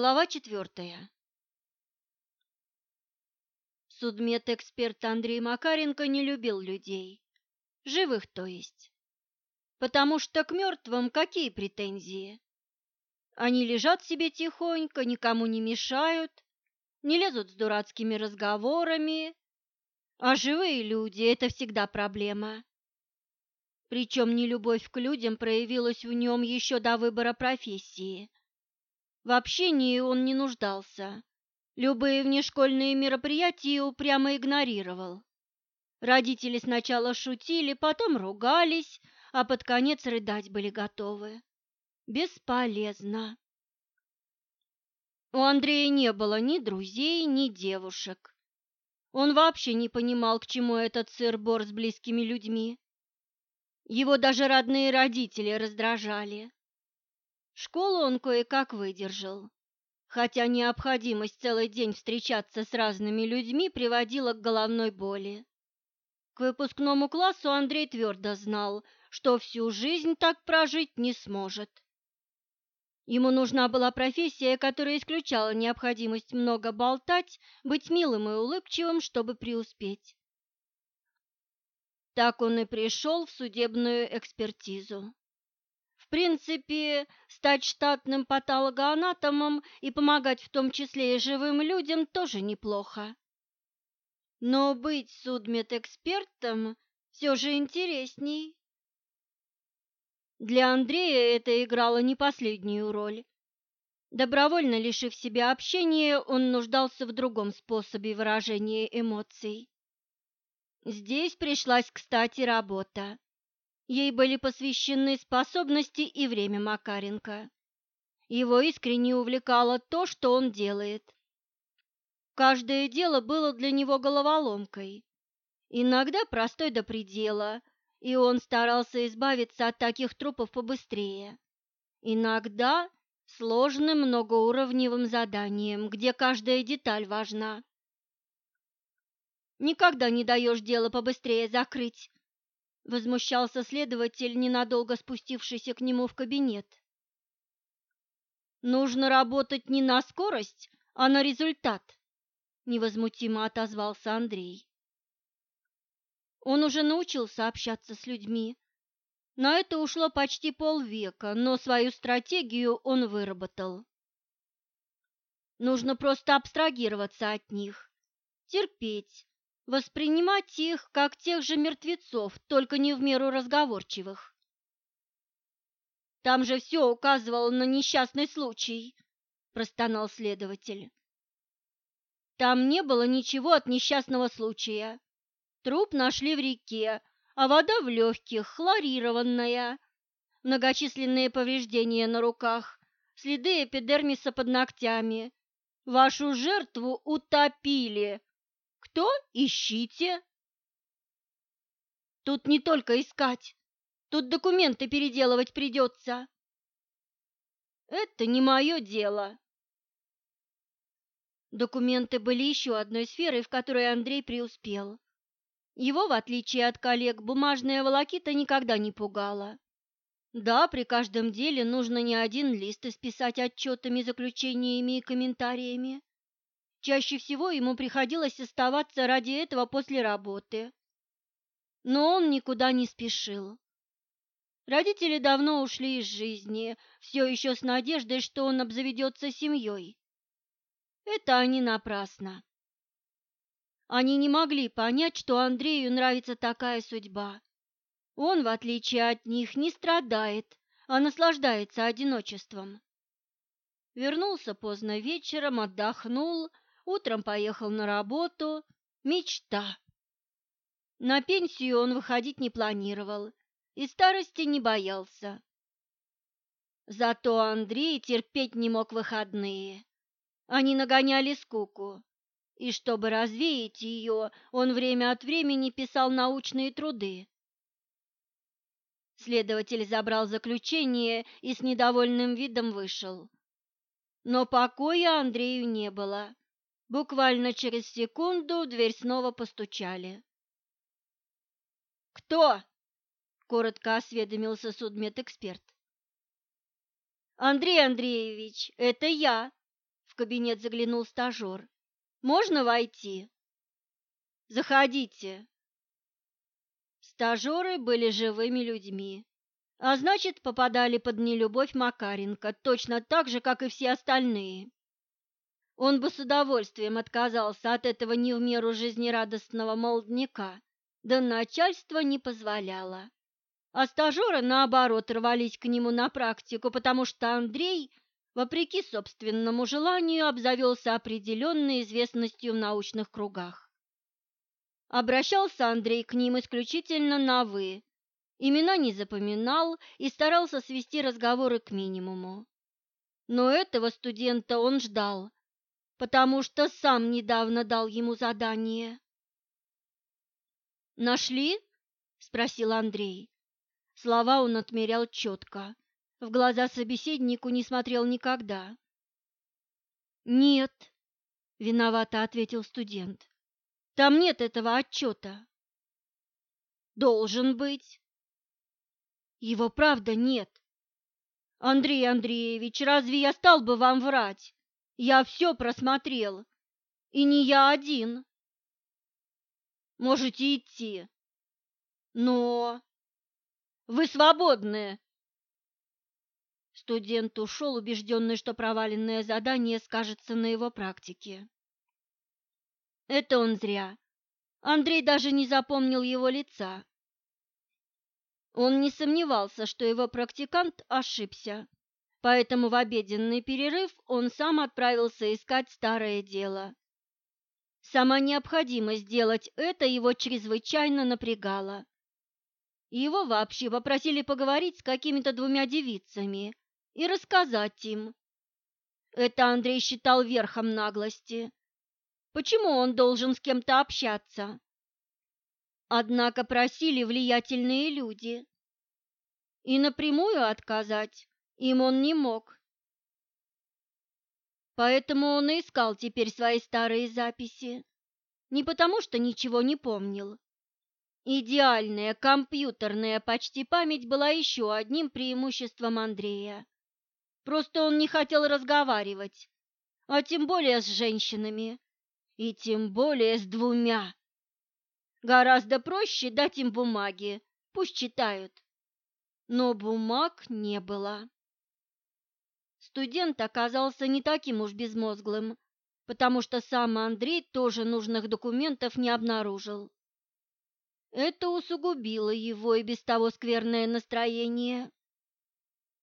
Глава четвертая. Судмедэксперт Андрей Макаренко не любил людей, живых то есть, потому что к мертвым какие претензии? Они лежат себе тихонько, никому не мешают, не лезут с дурацкими разговорами, а живые люди – это всегда проблема. Причем нелюбовь к людям проявилась в нем еще до выбора профессии – в общении он не нуждался. Любые внешкольные мероприятия упрямо игнорировал. Родители сначала шутили, потом ругались, а под конец рыдать были готовы. Бесполезно. У Андрея не было ни друзей, ни девушек. Он вообще не понимал, к чему этот сыр-бор с близкими людьми. Его даже родные родители раздражали. Школу он кое-как выдержал, хотя необходимость целый день встречаться с разными людьми приводила к головной боли. К выпускному классу Андрей твердо знал, что всю жизнь так прожить не сможет. Ему нужна была профессия, которая исключала необходимость много болтать, быть милым и улыбчивым, чтобы преуспеть. Так он и пришел в судебную экспертизу. В принципе, стать штатным патологоанатомом и помогать в том числе и живым людям тоже неплохо. Но быть судмедэкспертом все же интересней. Для Андрея это играло не последнюю роль. Добровольно лишив себя общения, он нуждался в другом способе выражения эмоций. Здесь пришлась кстати работа. Ей были посвящены способности и время Макаренко. Его искренне увлекало то, что он делает. Каждое дело было для него головоломкой, иногда простой до предела, и он старался избавиться от таких трупов побыстрее. Иногда сложным многоуровневым заданием, где каждая деталь важна. Никогда не даешь дело побыстрее закрыть, Возмущался следователь, ненадолго спустившийся к нему в кабинет. Нужно работать не на скорость, а на результат, невозмутимо отозвался Андрей. Он уже научился общаться с людьми. На это ушло почти полвека, но свою стратегию он выработал. Нужно просто абстрагироваться от них, терпеть, воспринимать их как тех же мертвецов, только не в меру разговорчивых. Там же все указывало на несчастный случай, простонал следователь. Там не было ничего от несчастного случая. Труп нашли в реке, а вода в легких, хлорированная. Многочисленные повреждения на руках, следы эпидермиса под ногтями. Вашу жертву утопили, кто? Ищите. Тут не только искать, тут документы переделывать придется. Это не мое дело. Документы были еще одной сферой, в которой Андрей преуспел. Его, в отличие от коллег, бумажная волокита никогда не пугала. Да, при каждом деле нужно не один лист исписать отчетами, заключениями и комментариями. Чаще всего ему приходилось оставаться ради этого после работы. Но он никуда не спешил. Родители давно ушли из жизни, все еще с надеждой, что он обзаведется семьей. Это они напрасно. Они не могли понять, что Андрею нравится такая судьба. Он, в отличие от них, не страдает, а наслаждается одиночеством. Вернулся поздно вечером, отдохнул, Утром поехал на работу. Мечта. На пенсию он выходить не планировал и старости не боялся. Зато Андрей терпеть не мог выходные. Они нагоняли скуку, и чтобы развеять ее, он время от времени писал научные труды. Следователь забрал заключение и с недовольным видом вышел. Но покоя Андрею не было. Буквально через секунду в дверь снова постучали. «Кто?» – коротко осведомился судмедэксперт. «Андрей Андреевич, это я!» кабинет заглянул стажер. «Можно войти?» «Заходите». Стажеры были живыми людьми, а значит, попадали под нелюбовь Макаренко точно так же, как и все остальные. Он бы с удовольствием отказался от этого не в меру жизнерадостного молодняка, да начальство не позволяло. А стажеры, наоборот, рвались к нему на практику, потому что Андрей, вопреки собственному желанию, обзавелся определенной известностью в научных кругах. Обращался Андрей к ним исключительно на «вы», имена не запоминал и старался свести разговоры к минимуму. Но этого студента он ждал, потому что сам недавно дал ему задание. «Нашли?» – спросил Андрей. Слова он отмерял четко. В глаза собеседнику не смотрел никогда. «Нет», – виновато ответил студент. «Там нет этого отчета». «Должен быть». «Его правда нет». «Андрей Андреевич, разве я стал бы вам врать? Я все просмотрел. И не я один». «Можете идти». «Но...» Вы свободны!» Студент ушел, убежденный, что проваленное задание скажется на его практике. Это он зря. Андрей даже не запомнил его лица. Он не сомневался, что его практикант ошибся, поэтому в обеденный перерыв он сам отправился искать старое дело. Сама необходимость сделать это его чрезвычайно напрягала. Его вообще попросили поговорить с какими-то двумя девицами и рассказать им. Это Андрей считал верхом наглости. Почему он должен с кем-то общаться? Однако просили влиятельные люди. И напрямую отказать им он не мог. Поэтому он и искал теперь свои старые записи. Не потому, что ничего не помнил, Идеальная компьютерная почти память была еще одним преимуществом Андрея. Просто он не хотел разговаривать, а тем более с женщинами, и тем более с двумя. Гораздо проще дать им бумаги, пусть читают. Но бумаг не было. Студент оказался не таким уж безмозглым, потому что сам Андрей тоже нужных документов не обнаружил. Это усугубило его и без того скверное настроение.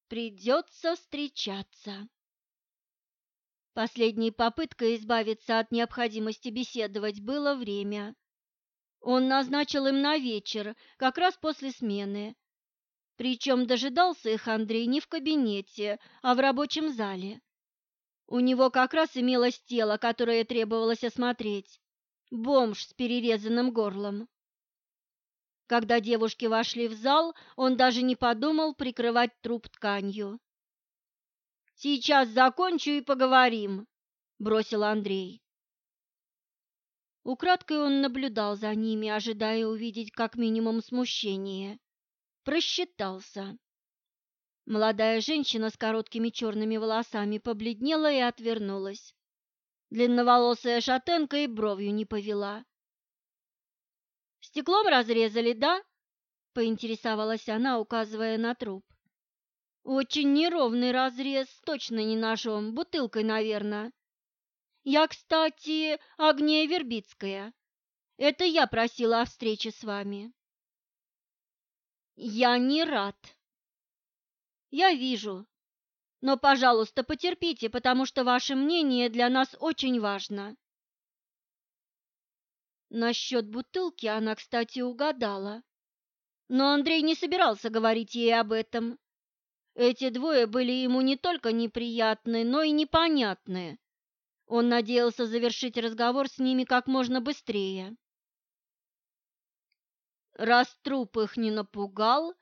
Придется встречаться. Последней попыткой избавиться от необходимости беседовать было время. Он назначил им на вечер, как раз после смены. Причем дожидался их Андрей не в кабинете, а в рабочем зале. У него как раз имелось тело, которое требовалось осмотреть. Бомж с перерезанным горлом. Когда девушки вошли в зал, он даже не подумал прикрывать труп тканью. «Сейчас закончу и поговорим», — бросил Андрей. Украдкой он наблюдал за ними, ожидая увидеть как минимум смущение. Просчитался. Молодая женщина с короткими черными волосами побледнела и отвернулась. Длинноволосая шатенка и бровью не повела. Стеклом разрезали, да? Поинтересовалась она, указывая на труп. Очень неровный разрез, точно не ножом, бутылкой, наверное. Я, кстати, Агния Вербицкая. Это я просила о встрече с вами. Я не рад. Я вижу. Но, пожалуйста, потерпите, потому что ваше мнение для нас очень важно. Насчет бутылки она, кстати, угадала. Но Андрей не собирался говорить ей об этом. Эти двое были ему не только неприятны, но и непонятны. Он надеялся завершить разговор с ними как можно быстрее. Раз труп их не напугал,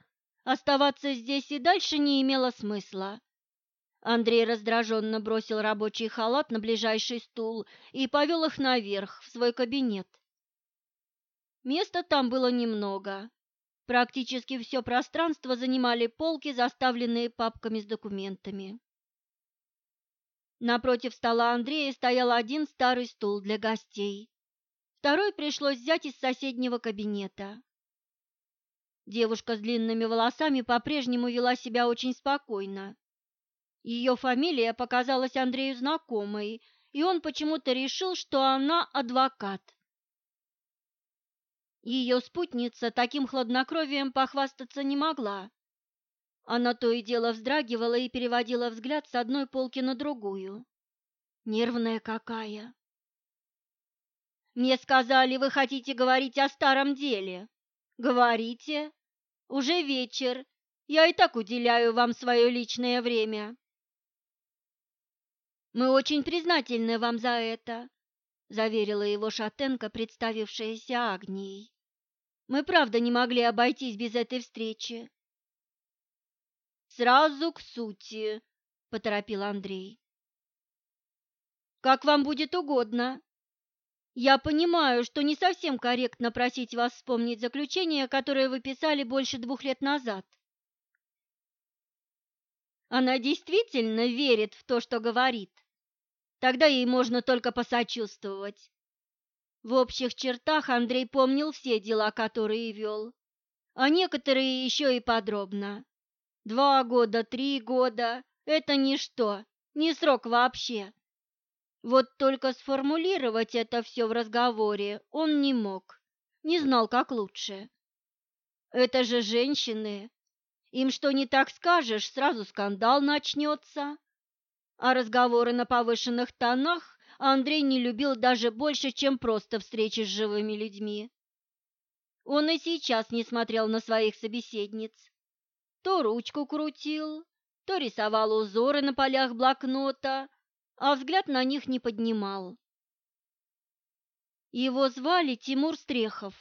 оставаться здесь и дальше не имело смысла. Андрей раздраженно бросил рабочий халат на ближайший стул и повел их наверх, в свой кабинет. Места там было немного. Практически все пространство занимали полки, заставленные папками с документами. Напротив стола Андрея стоял один старый стул для гостей. Второй пришлось взять из соседнего кабинета. Девушка с длинными волосами по-прежнему вела себя очень спокойно. Ее фамилия показалась Андрею знакомой, и он почему-то решил, что она адвокат. Ее спутница таким хладнокровием похвастаться не могла. Она то и дело вздрагивала и переводила взгляд с одной полки на другую. Нервная какая. «Мне сказали, вы хотите говорить о старом деле. Говорите. Уже вечер. Я и так уделяю вам свое личное время». «Мы очень признательны вам за это», — заверила его шатенка, представившаяся Агнией. «Мы правда не могли обойтись без этой встречи». «Сразу к сути», — поторопил Андрей. «Как вам будет угодно. Я понимаю, что не совсем корректно просить вас вспомнить заключение, которое вы писали больше двух лет назад. Она действительно верит в то, что говорит. Тогда ей можно только посочувствовать. В общих чертах Андрей помнил все дела, которые вел, а некоторые еще и подробно. Два года, три года – это ничто, не срок вообще. Вот только сформулировать это все в разговоре он не мог, не знал, как лучше. Это же женщины. Им что не так скажешь, сразу скандал начнется а разговоры на повышенных тонах Андрей не любил даже больше, чем просто встречи с живыми людьми. Он и сейчас не смотрел на своих собеседниц. То ручку крутил, то рисовал узоры на полях блокнота, а взгляд на них не поднимал. «Его звали Тимур Стрехов»,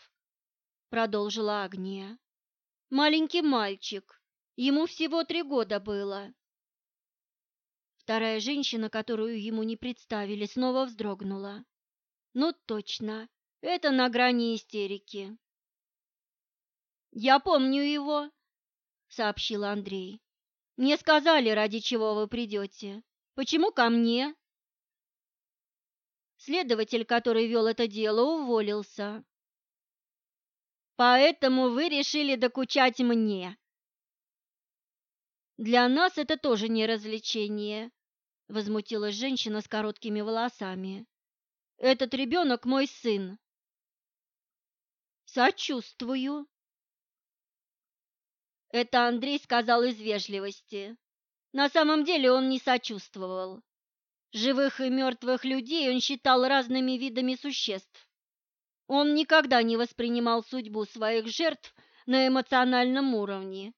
— продолжила Агния. «Маленький мальчик, ему всего три года было. Вторая женщина, которую ему не представили, снова вздрогнула. Ну точно, это на грани истерики. «Я помню его», — сообщил Андрей. «Мне сказали, ради чего вы придете. Почему ко мне?» Следователь, который вел это дело, уволился. «Поэтому вы решили докучать мне», для нас это тоже не развлечение, возмутилась женщина с короткими волосами. Этот ребенок мой сын. Сочувствую. Это Андрей сказал из вежливости. На самом деле он не сочувствовал. Живых и мертвых людей он считал разными видами существ. Он никогда не воспринимал судьбу своих жертв на эмоциональном уровне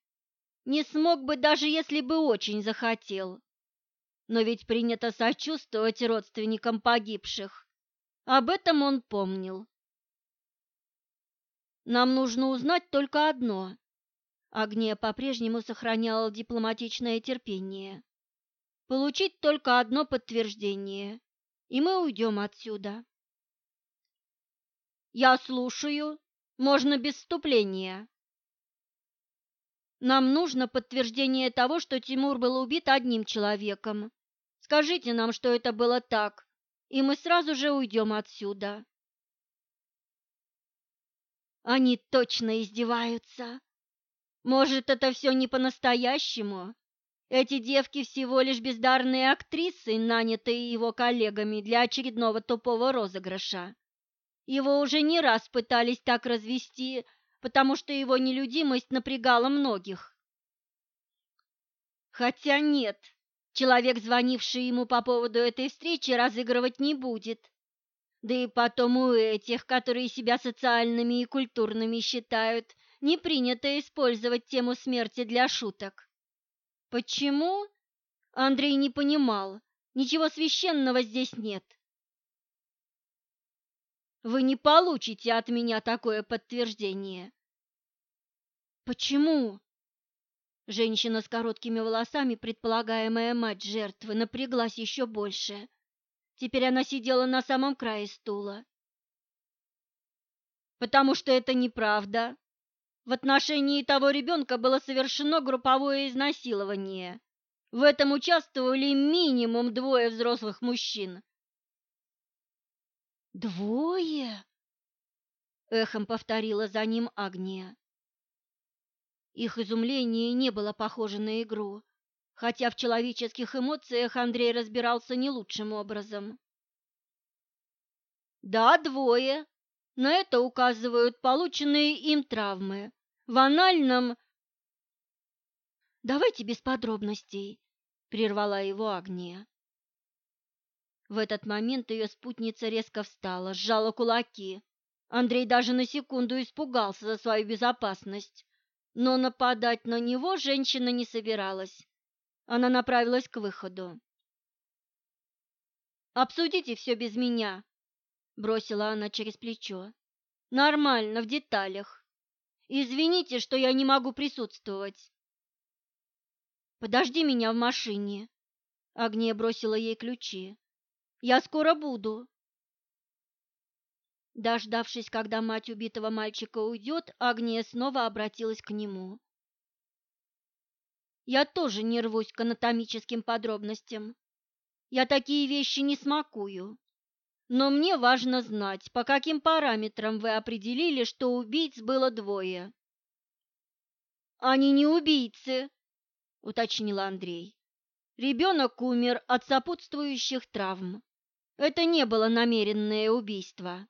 не смог бы, даже если бы очень захотел. Но ведь принято сочувствовать родственникам погибших. Об этом он помнил. Нам нужно узнать только одно. Агния по-прежнему сохраняла дипломатичное терпение. Получить только одно подтверждение, и мы уйдем отсюда. Я слушаю. Можно без вступления. Нам нужно подтверждение того, что Тимур был убит одним человеком. Скажите нам, что это было так, и мы сразу же уйдем отсюда. Они точно издеваются. Может, это все не по-настоящему? Эти девки всего лишь бездарные актрисы, нанятые его коллегами для очередного тупого розыгрыша. Его уже не раз пытались так развести, потому что его нелюдимость напрягала многих. Хотя нет, человек, звонивший ему по поводу этой встречи, разыгрывать не будет. Да и потом у этих, которые себя социальными и культурными считают, не принято использовать тему смерти для шуток. Почему? Андрей не понимал. Ничего священного здесь нет. Вы не получите от меня такое подтверждение. Почему? Женщина с короткими волосами, предполагаемая мать жертвы, напряглась еще больше. Теперь она сидела на самом крае стула. Потому что это неправда. В отношении того ребенка было совершено групповое изнасилование. В этом участвовали минимум двое взрослых мужчин. «Двое?» — эхом повторила за ним Агния. Их изумление не было похоже на игру, хотя в человеческих эмоциях Андрей разбирался не лучшим образом. «Да, двое. На это указывают полученные им травмы. В анальном...» «Давайте без подробностей», — прервала его Агния. В этот момент ее спутница резко встала, сжала кулаки. Андрей даже на секунду испугался за свою безопасность, но нападать на него женщина не собиралась. Она направилась к выходу. «Обсудите все без меня», — бросила она через плечо. «Нормально, в деталях. Извините, что я не могу присутствовать». «Подожди меня в машине», — Агния бросила ей ключи. Я скоро буду. Дождавшись, когда мать убитого мальчика уйдет, Агния снова обратилась к нему. Я тоже не рвусь к анатомическим подробностям. Я такие вещи не смакую. Но мне важно знать, по каким параметрам вы определили, что убийц было двое. Они не убийцы, уточнил Андрей. Ребенок умер от сопутствующих травм. Это не было намеренное убийство.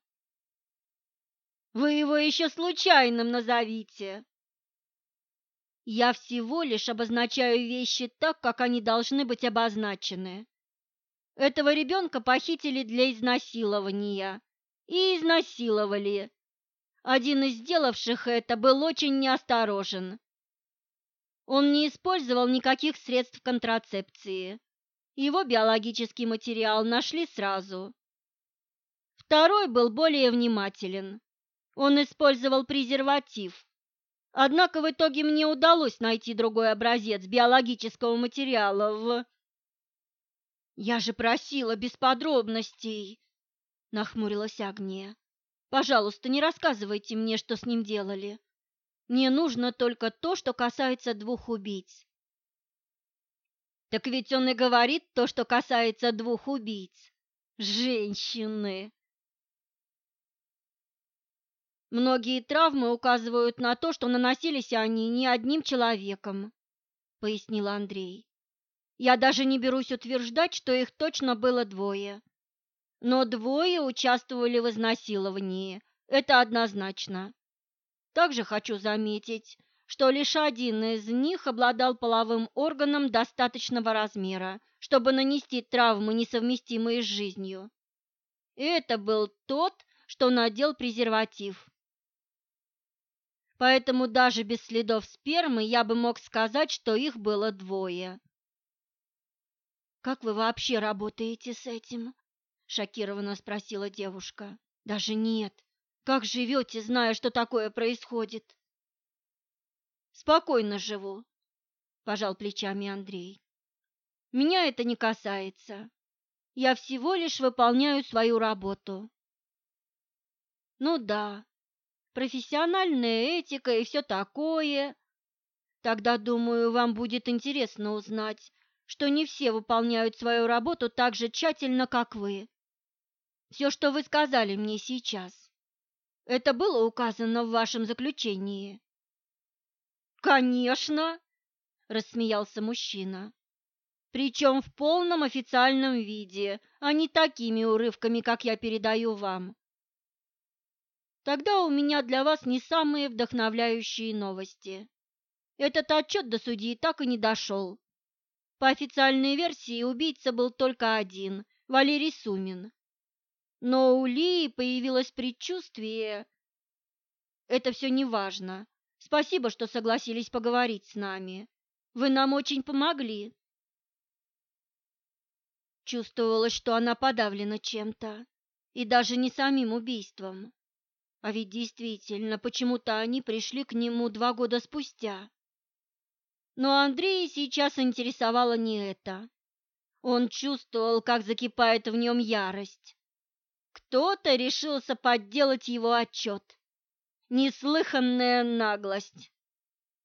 Вы его еще случайным назовите. Я всего лишь обозначаю вещи так, как они должны быть обозначены. Этого ребенка похитили для изнасилования и изнасиловали. Один из сделавших это был очень неосторожен. Он не использовал никаких средств контрацепции. Его биологический материал нашли сразу. Второй был более внимателен. Он использовал презерватив. Однако в итоге мне удалось найти другой образец биологического материала в... «Я же просила без подробностей!» — нахмурилась Агния. «Пожалуйста, не рассказывайте мне, что с ним делали. Мне нужно только то, что касается двух убийц. Так ведь он и говорит то, что касается двух убийц. Женщины. Многие травмы указывают на то, что наносились они не одним человеком, пояснил Андрей. Я даже не берусь утверждать, что их точно было двое. Но двое участвовали в изнасиловании, это однозначно. Также хочу заметить, что лишь один из них обладал половым органом достаточного размера, чтобы нанести травмы, несовместимые с жизнью. И это был тот, что надел презерватив. Поэтому даже без следов спермы я бы мог сказать, что их было двое. «Как вы вообще работаете с этим?» – шокированно спросила девушка. «Даже нет. Как живете, зная, что такое происходит?» Спокойно живу, пожал плечами Андрей. Меня это не касается. Я всего лишь выполняю свою работу. Ну да, профессиональная этика и все такое. Тогда, думаю, вам будет интересно узнать, что не все выполняют свою работу так же тщательно, как вы. Все, что вы сказали мне сейчас, это было указано в вашем заключении. «Конечно!» – рассмеялся мужчина. «Причем в полном официальном виде, а не такими урывками, как я передаю вам. Тогда у меня для вас не самые вдохновляющие новости. Этот отчет до судьи так и не дошел. По официальной версии убийца был только один – Валерий Сумин. Но у Лии появилось предчувствие. Это все не важно. Спасибо, что согласились поговорить с нами. Вы нам очень помогли. Чувствовалось, что она подавлена чем-то, и даже не самим убийством. А ведь действительно, почему-то они пришли к нему два года спустя. Но Андрея сейчас интересовало не это. Он чувствовал, как закипает в нем ярость. Кто-то решился подделать его отчет. Неслыханная наглость.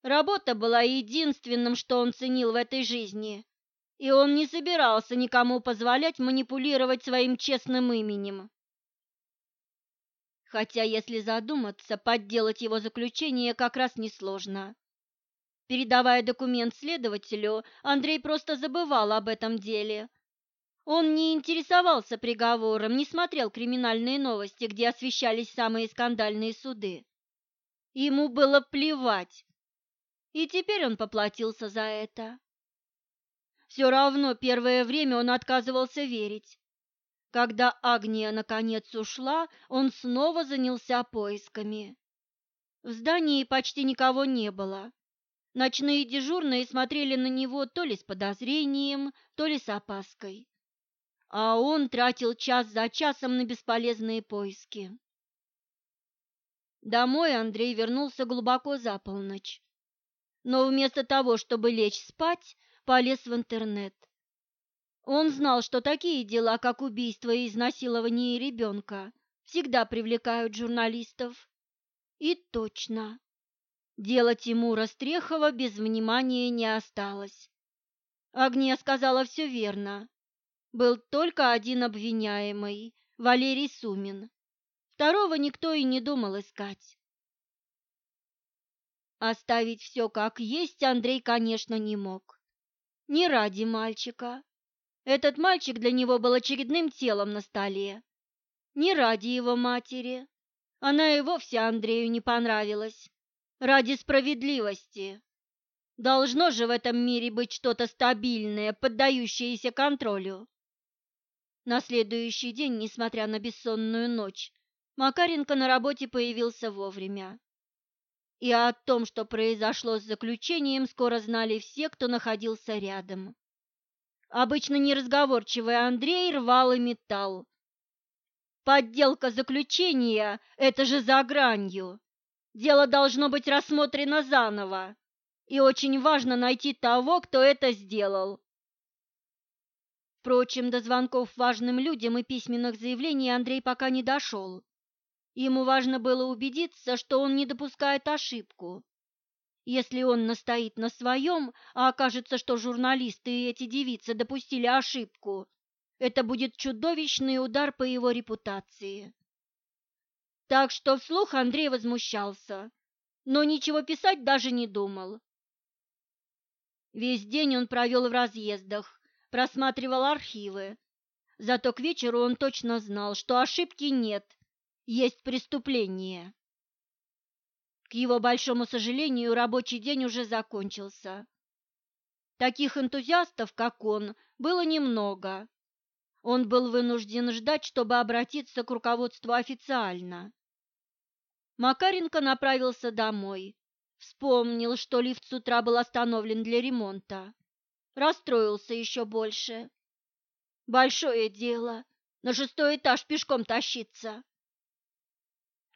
Работа была единственным, что он ценил в этой жизни, и он не собирался никому позволять манипулировать своим честным именем. Хотя, если задуматься, подделать его заключение как раз несложно. Передавая документ следователю, Андрей просто забывал об этом деле. Он не интересовался приговором, не смотрел криминальные новости, где освещались самые скандальные суды. Ему было плевать. И теперь он поплатился за это. Все равно первое время он отказывался верить. Когда Агния наконец ушла, он снова занялся поисками. В здании почти никого не было. Ночные дежурные смотрели на него то ли с подозрением, то ли с опаской. А он тратил час за часом на бесполезные поиски. Домой Андрей вернулся глубоко за полночь. Но вместо того, чтобы лечь спать, полез в интернет. Он знал, что такие дела, как убийство и изнасилование ребенка, всегда привлекают журналистов. И точно. Дело Тимура Стрехова без внимания не осталось. Агния сказала все верно. Был только один обвиняемый – Валерий Сумин. Второго никто и не думал искать. Оставить все как есть Андрей, конечно, не мог. Не ради мальчика. Этот мальчик для него был очередным телом на столе. Не ради его матери. Она и вовсе Андрею не понравилась ради справедливости. Должно же в этом мире быть что-то стабильное, поддающееся контролю. На следующий день, несмотря на бессонную ночь, Макаренко на работе появился вовремя. И о том, что произошло с заключением, скоро знали все, кто находился рядом. Обычно неразговорчивый Андрей рвал и металл. Подделка заключения – это же за гранью. Дело должно быть рассмотрено заново, и очень важно найти того, кто это сделал. Впрочем, до звонков важным людям и письменных заявлений Андрей пока не дошел. Ему важно было убедиться, что он не допускает ошибку. Если он настоит на своем, а окажется, что журналисты и эти девицы допустили ошибку, это будет чудовищный удар по его репутации. Так что вслух Андрей возмущался, но ничего писать даже не думал. Весь день он провел в разъездах, просматривал архивы. Зато к вечеру он точно знал, что ошибки нет, есть преступление. К его большому сожалению, рабочий день уже закончился. Таких энтузиастов, как он, было немного. Он был вынужден ждать, чтобы обратиться к руководству официально. Макаренко направился домой. Вспомнил, что лифт с утра был остановлен для ремонта. Расстроился еще больше. Большое дело. На шестой этаж пешком тащиться.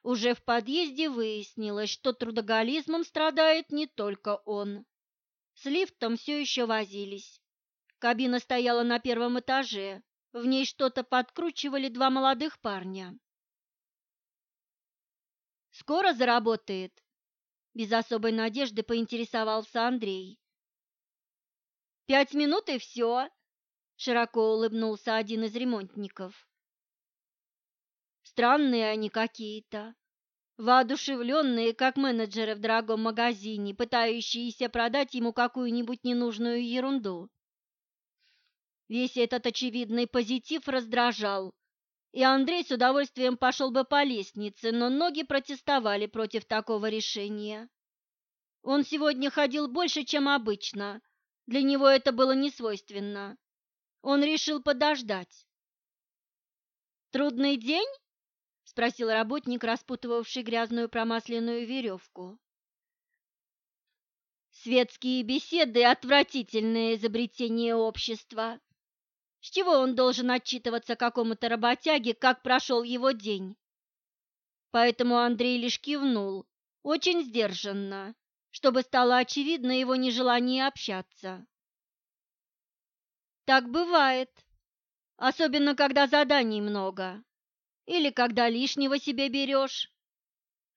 Уже в подъезде выяснилось, что трудоголизмом страдает не только он. С лифтом все еще возились. Кабина стояла на первом этаже. В ней что-то подкручивали два молодых парня. Скоро заработает? Без особой надежды поинтересовался Андрей. Пять минут и все, широко улыбнулся один из ремонтников. Странные они какие-то, воодушевленные, как менеджеры в дорогом магазине, пытающиеся продать ему какую-нибудь ненужную ерунду. Весь этот очевидный позитив раздражал, и Андрей с удовольствием пошел бы по лестнице, но ноги протестовали против такого решения. Он сегодня ходил больше, чем обычно. Для него это было не свойственно. Он решил подождать. «Трудный день?» – спросил работник, распутывавший грязную промасленную веревку. «Светские беседы – отвратительное изобретение общества», с чего он должен отчитываться какому-то работяге, как прошел его день? Поэтому Андрей лишь кивнул, очень сдержанно, чтобы стало очевидно его нежелание общаться. Так бывает, особенно когда заданий много или когда лишнего себе берешь.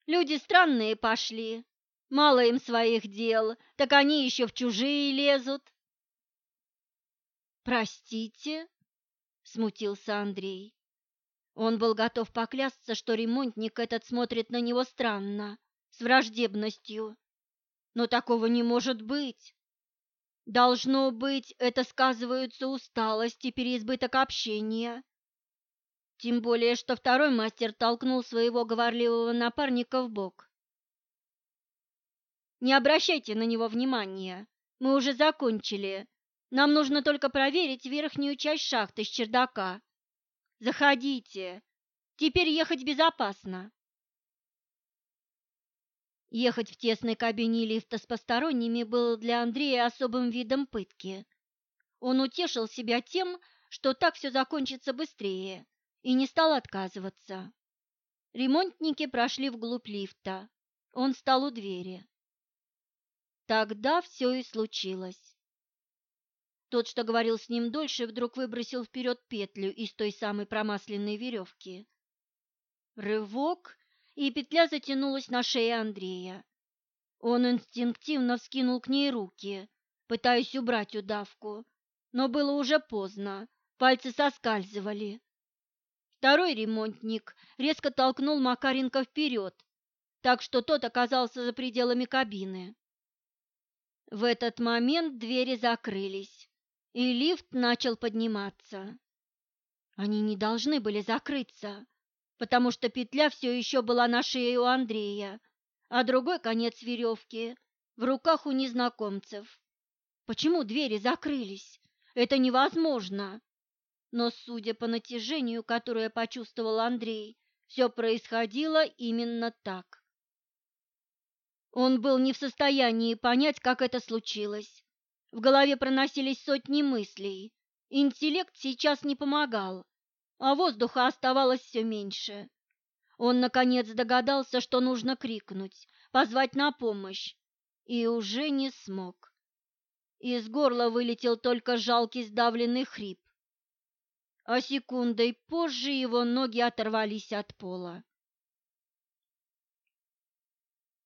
Люди странные пошли, мало им своих дел, так они еще в чужие лезут. Простите, смутился Андрей. Он был готов поклясться, что ремонтник этот смотрит на него странно, с враждебностью. Но такого не может быть. Должно быть, это сказывается усталость и переизбыток общения. Тем более, что второй мастер толкнул своего говорливого напарника в бок. Не обращайте на него внимания. Мы уже закончили. Нам нужно только проверить верхнюю часть шахты с чердака. Заходите. Теперь ехать безопасно. Ехать в тесной кабине лифта с посторонними было для Андрея особым видом пытки. Он утешил себя тем, что так все закончится быстрее, и не стал отказываться. Ремонтники прошли вглубь лифта. Он стал у двери. Тогда все и случилось. Тот, что говорил с ним дольше, вдруг выбросил вперед петлю из той самой промасленной веревки. Рывок, и петля затянулась на шее Андрея. Он инстинктивно вскинул к ней руки, пытаясь убрать удавку, но было уже поздно, пальцы соскальзывали. Второй ремонтник резко толкнул Макаренко вперед, так что тот оказался за пределами кабины. В этот момент двери закрылись, и лифт начал подниматься. Они не должны были закрыться, потому что петля все еще была на шее у Андрея, а другой конец веревки в руках у незнакомцев. Почему двери закрылись? Это невозможно. Но, судя по натяжению, которое почувствовал Андрей, все происходило именно так. Он был не в состоянии понять, как это случилось. В голове проносились сотни мыслей. Интеллект сейчас не помогал, а воздуха оставалось все меньше. Он, наконец, догадался, что нужно крикнуть, позвать на помощь, и уже не смог. Из горла вылетел только жалкий сдавленный хрип, а секундой позже его ноги оторвались от пола.